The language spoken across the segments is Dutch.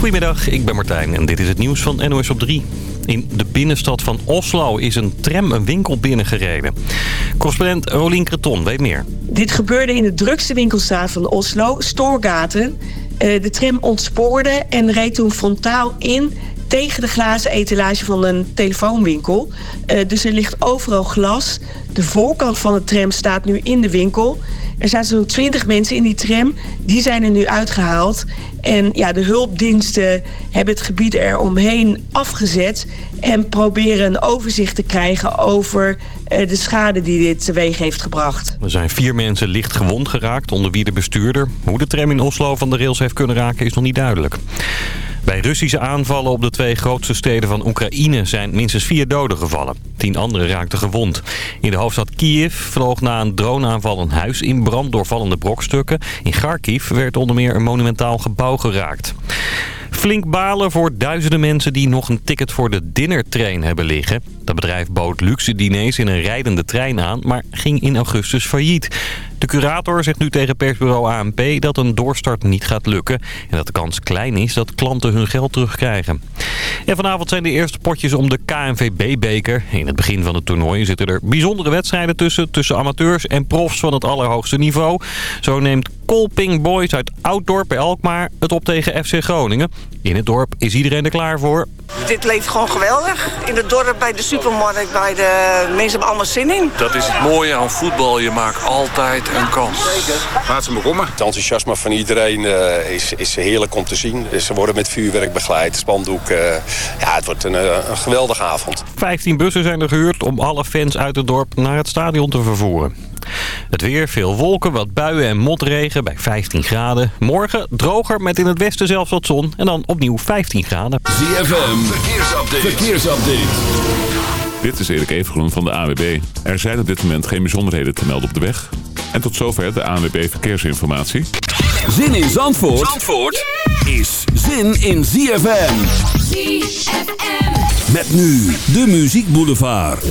Goedemiddag, ik ben Martijn en dit is het nieuws van NOS op 3. In de binnenstad van Oslo is een tram een winkel binnengereden. Correspondent Rolien Kreton weet meer. Dit gebeurde in de drukste winkelstraat van Oslo, Storgaten. Eh, de tram ontspoorde en reed toen frontaal in tegen de glazen etalage van een telefoonwinkel. Uh, dus er ligt overal glas. De voorkant van de tram staat nu in de winkel. Er zaten zo'n 20 mensen in die tram. Die zijn er nu uitgehaald. En ja, de hulpdiensten hebben het gebied eromheen afgezet... en proberen een overzicht te krijgen over uh, de schade die dit teweeg heeft gebracht. Er zijn vier mensen licht gewond geraakt, onder wie de bestuurder. Hoe de tram in Oslo van de rails heeft kunnen raken is nog niet duidelijk. Bij Russische aanvallen op de twee grootste steden van Oekraïne zijn minstens vier doden gevallen. Tien anderen raakten gewond. In de hoofdstad Kiev vloog na een droneaanval een huis in brand door vallende brokstukken. In Kharkiv werd onder meer een monumentaal gebouw geraakt. Flink balen voor duizenden mensen die nog een ticket voor de dinnertrain hebben liggen. Dat bedrijf bood luxe diners in een rijdende trein aan, maar ging in augustus failliet. De curator zegt nu tegen persbureau ANP dat een doorstart niet gaat lukken... en dat de kans klein is dat klanten hun geld terugkrijgen. En vanavond zijn de eerste potjes om de KNVB-beker. In het begin van het toernooi zitten er bijzondere wedstrijden tussen... tussen amateurs en profs van het allerhoogste niveau. Zo neemt Kolping Boys uit Ouddorp bij Alkmaar het op tegen FC Groningen. In het dorp is iedereen er klaar voor. Dit leeft gewoon geweldig. In het dorp, bij de supermarkt, bij de mensen hebben allemaal zin in. Dat is het mooie aan voetbal. Je maakt altijd een kans. Laat ze begonnen. Het enthousiasme van iedereen uh, is, is heerlijk om te zien. Ze worden met vuurwerk begeleid, spandoek. Uh, ja, het wordt een, een geweldige avond. 15 bussen zijn er gehuurd om alle fans uit het dorp naar het stadion te vervoeren. Het weer, veel wolken, wat buien en motregen bij 15 graden. Morgen droger met in het westen zelfs wat zon en dan opnieuw 15 graden. ZFM, verkeersupdate. verkeersupdate. Dit is Erik Evengroen van de AWB. Er zijn op dit moment geen bijzonderheden te melden op de weg. En tot zover de ANWB Verkeersinformatie. Zin in Zandvoort, Zandvoort is zin in ZFM. ZFM. Met nu de Muziek Boulevard.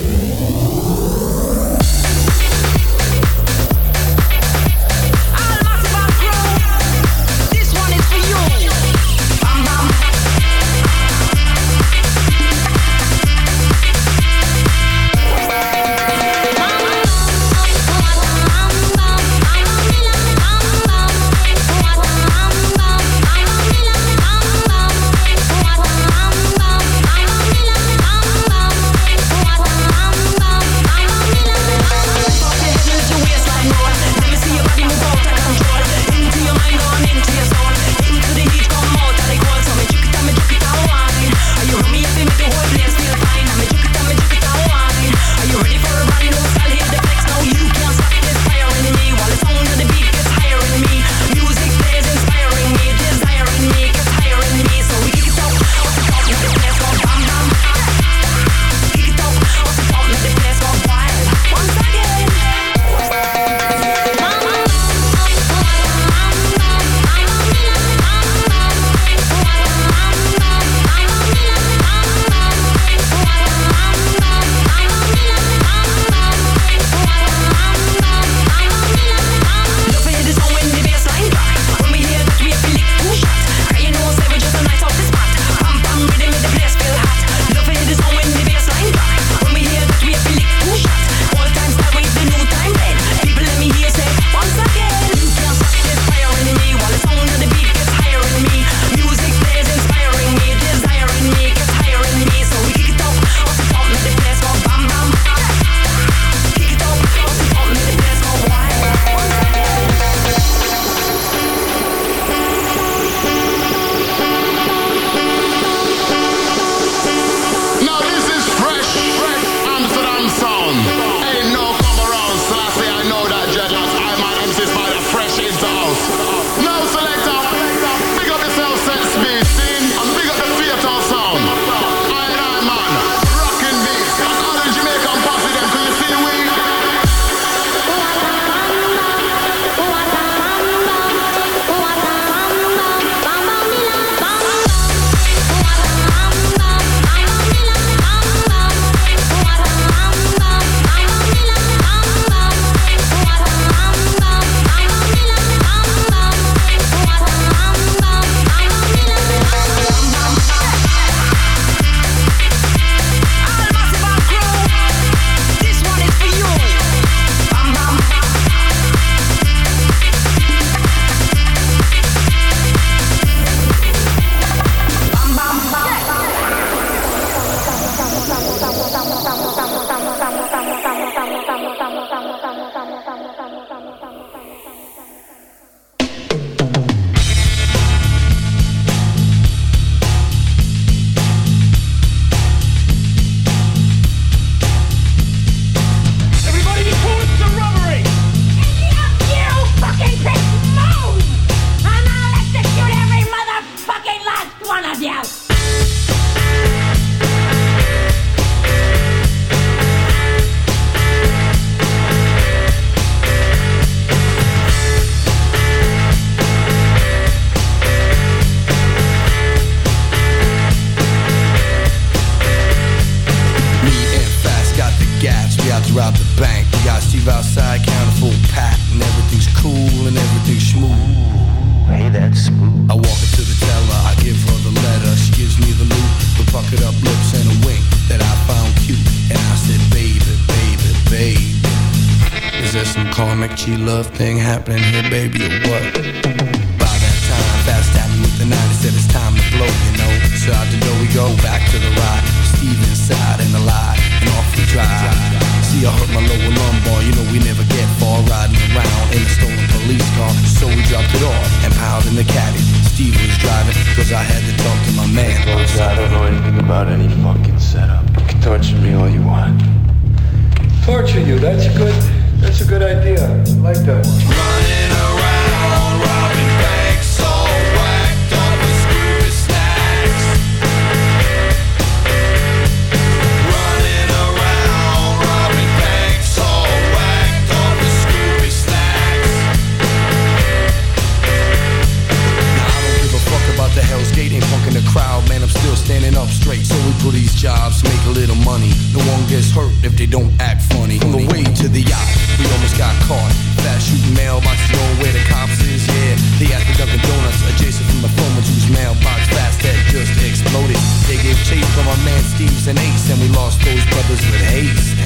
lost those brothers with haste.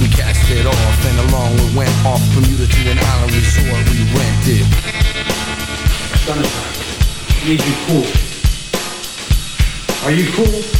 We cast it off and along we went off Bermuda to an island resort we rented. Sunshine, need you cool. Are you cool?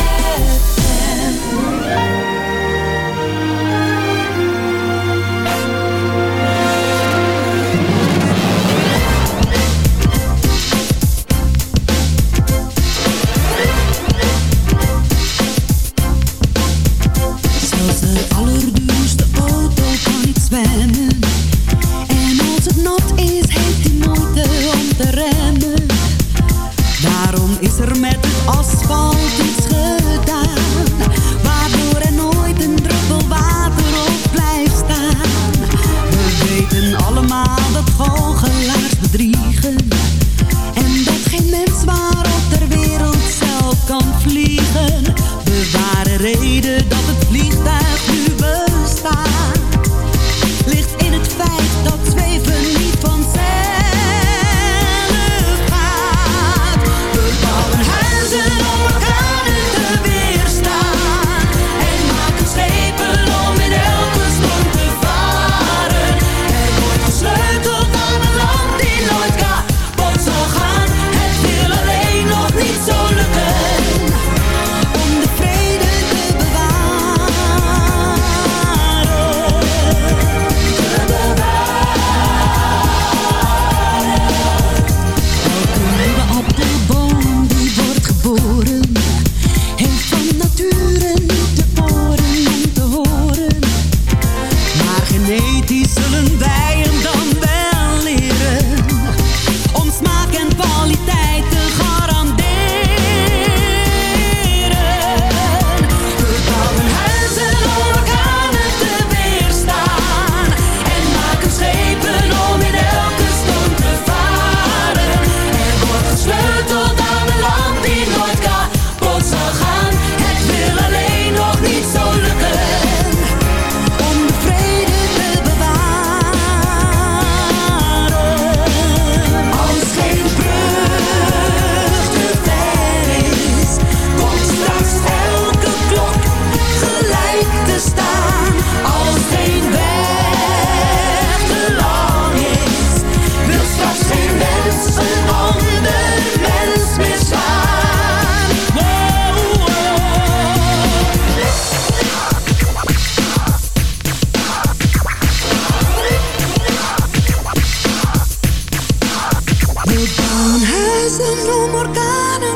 un rumor cada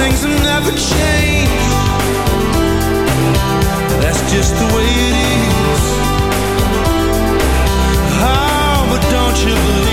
things have never changed. That's just the way it is. Oh, but don't you believe?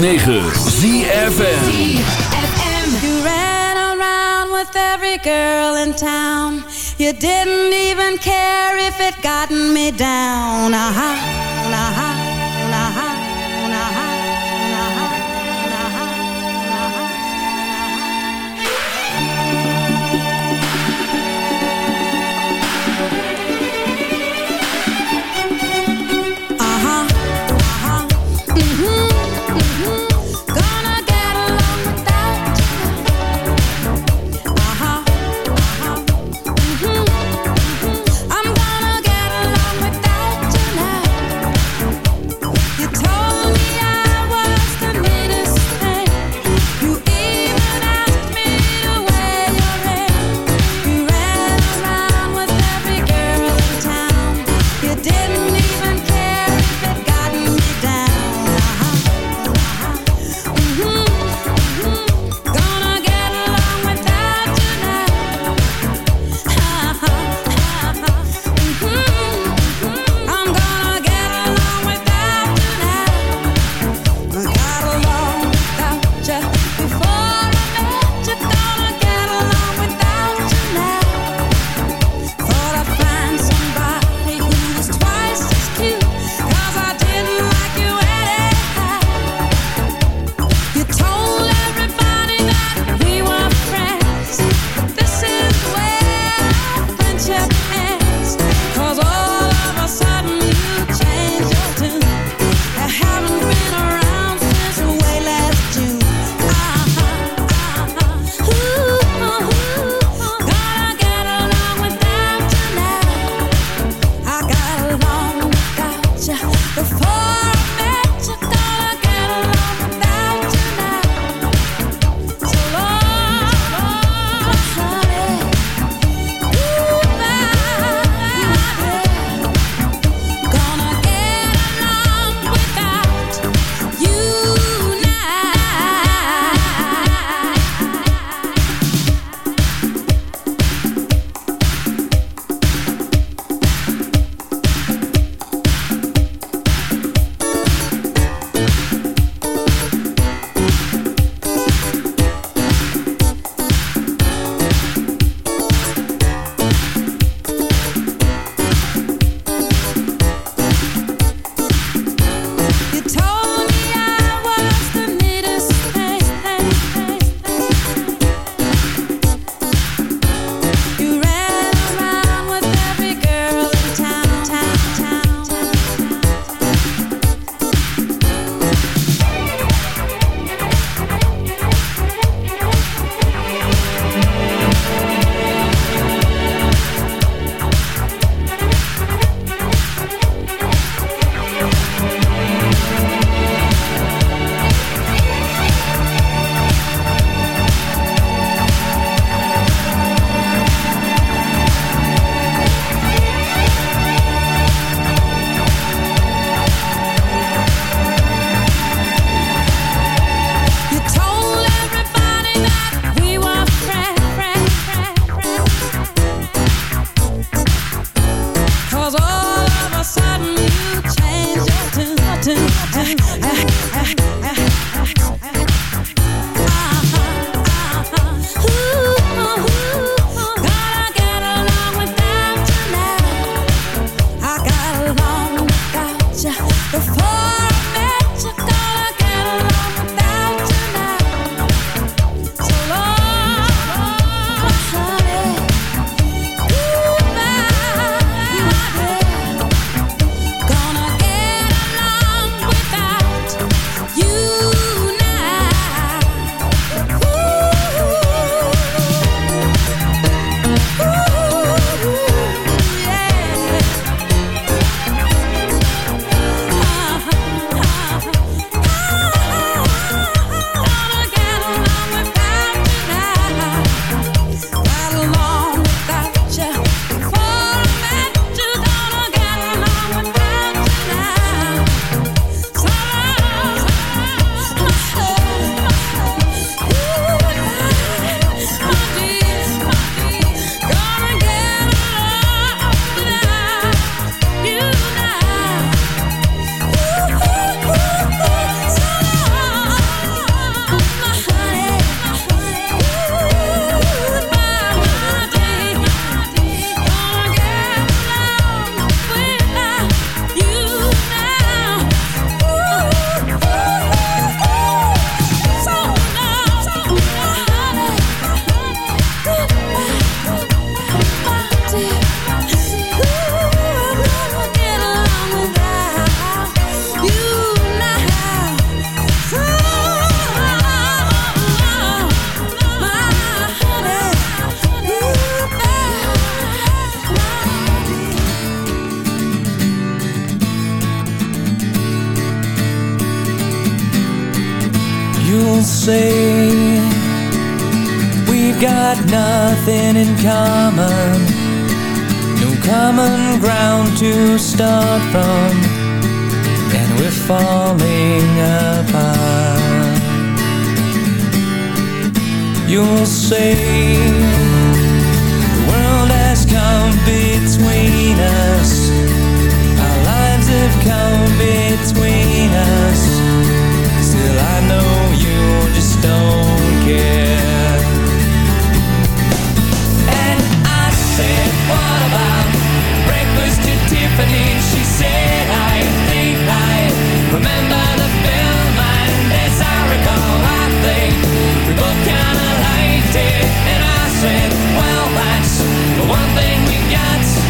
9. The one thing we got.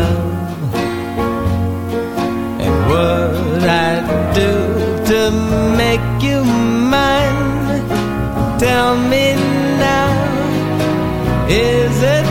Tell me now, is it